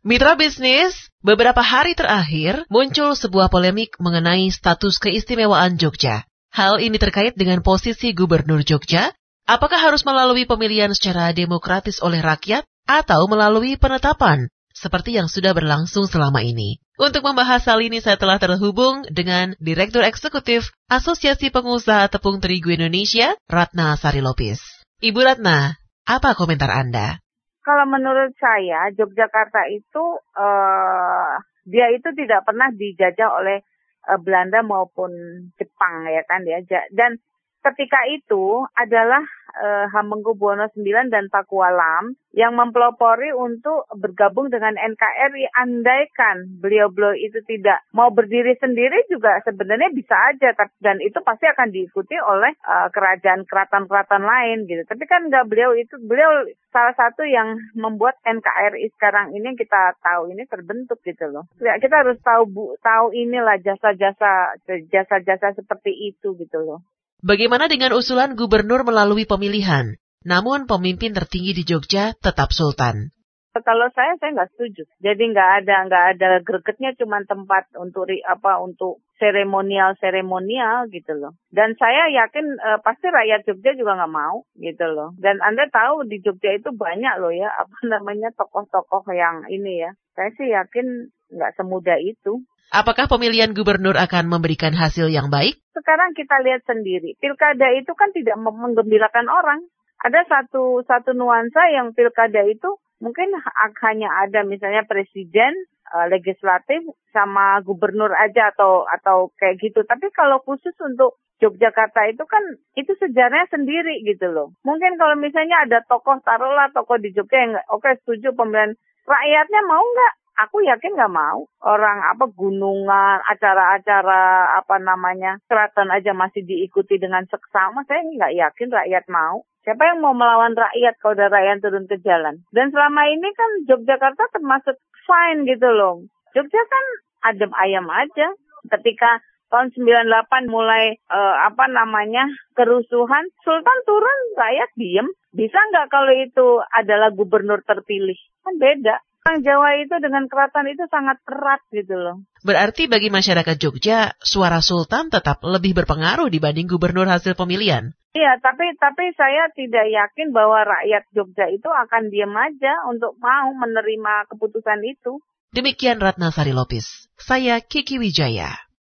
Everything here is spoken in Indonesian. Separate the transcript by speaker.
Speaker 1: Mitra bisnis, beberapa hari terakhir muncul sebuah polemik mengenai status keistimewaan Jogja. Hal ini terkait dengan posisi Gubernur Jogja, apakah harus melalui pemilihan secara demokratis oleh rakyat atau melalui penetapan seperti yang sudah berlangsung selama ini. Untuk membahas hal ini saya telah terhubung dengan Direktur Eksekutif Asosiasi Pengusaha Tepung Terigu Indonesia, Ratna Sari Lopis. Ibu Ratna, apa komentar Anda?
Speaker 2: Kalau menurut saya Yogyakarta itu uh, dia itu tidak pernah dijajah oleh uh, Belanda maupun Jepang ya kan ya. Dan ketika itu adalah uh, Hamengkubuwono IX dan Pakualam yang mempelopori untuk bergabung dengan NKRI andaikan beliau-beliau itu tidak mau berdiri sendiri juga sebenarnya bisa aja dan itu pasti akan diikuti oleh uh, kerajaan keraton-keraton lain gitu. Tapi kan nggak beliau itu beliau salah satu yang membuat NKRI sekarang ini kita tahu ini terbentuk gitu loh. Ya, kita harus tahu bu tahu inilah jasa-jasa jasa-jasa seperti itu gitu loh
Speaker 1: Bagaimana dengan usulan gubernur melalui pemilihan? Namun pemimpin tertinggi di Jogja tetap Sultan.
Speaker 2: Kalau saya saya nggak setuju. Jadi nggak ada nggak ada gregetnya cuma tempat untuk apa untuk seremonial seremonial gitu loh. Dan saya yakin uh, pasti rakyat Jogja juga nggak mau gitu loh. Dan anda tahu di Jogja itu banyak loh ya apa namanya tokoh-tokoh yang ini ya. Saya sih yakin nggak semudah itu.
Speaker 1: Apakah pemilihan gubernur akan memberikan hasil yang baik?
Speaker 2: Sekarang kita lihat sendiri, pilkada itu kan tidak menggembirakan orang. Ada satu satu nuansa yang pilkada itu mungkin hanya ada misalnya presiden, uh, legislatif sama gubernur aja atau atau kayak gitu. Tapi kalau khusus untuk Yogyakarta itu kan itu sejarahnya sendiri gitu loh. Mungkin kalau misalnya ada tokoh taruhlah tokoh di Jogja yang oke okay, setuju pemilihan rakyatnya mau nggak? Aku yakin nggak mau. Orang apa gunungan acara-acara apa namanya keraton aja masih diikuti dengan seksama. Saya nggak yakin rakyat mau. Siapa yang mau melawan rakyat kalau udah rakyat turun ke jalan? Dan selama ini kan Yogyakarta termasuk fine gitu loh. Jogja kan adem ayam aja. Ketika tahun 98 mulai uh, apa namanya kerusuhan Sultan turun rakyat diem. Bisa nggak kalau itu adalah gubernur terpilih? Kan beda Orang Jawa itu dengan keraton itu sangat erat gitu loh.
Speaker 1: Berarti bagi masyarakat Jogja, suara sultan tetap lebih berpengaruh dibanding gubernur hasil pemilihan.
Speaker 2: Iya, tapi tapi saya tidak yakin bahwa rakyat Jogja itu akan diam aja untuk mau menerima keputusan itu.
Speaker 1: Demikian Ratna Sari Lopis. Saya Kiki Wijaya.